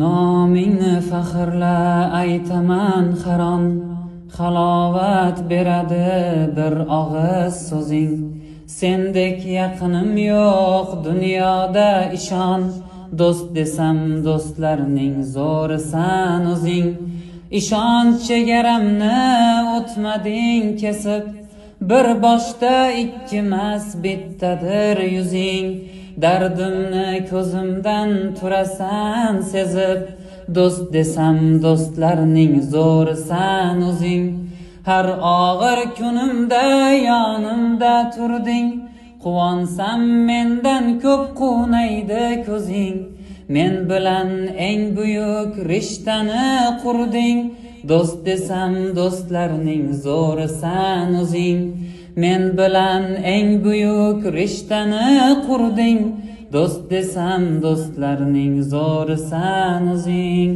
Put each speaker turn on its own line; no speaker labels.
nomingni faxrla aytaman harom. Halovat beradi bir og'iz so'zing. Sendek yaqinim yo'q dunyoda ishon. Do'st desam do'stlarning zo'risan o'zing. Ishonch chegaramni o'tmading kesib bir boshda ikkimas bittadir yuzing. Dardimni ko'zimdan turasan sezib do'st desam do'stlarning zo'risan o'zing. Har og'ir kunimda yonimda turding. Quvonsam mendan ko'p quvnaydi ko'zing. Men bilan eng buyuk rishtani qurding. Do'st desam do'stlarning zo'risan o'zing. Men bilan eng buyuk rishtani qurding. Do'st desam do'stlarning zo'risan o'zing.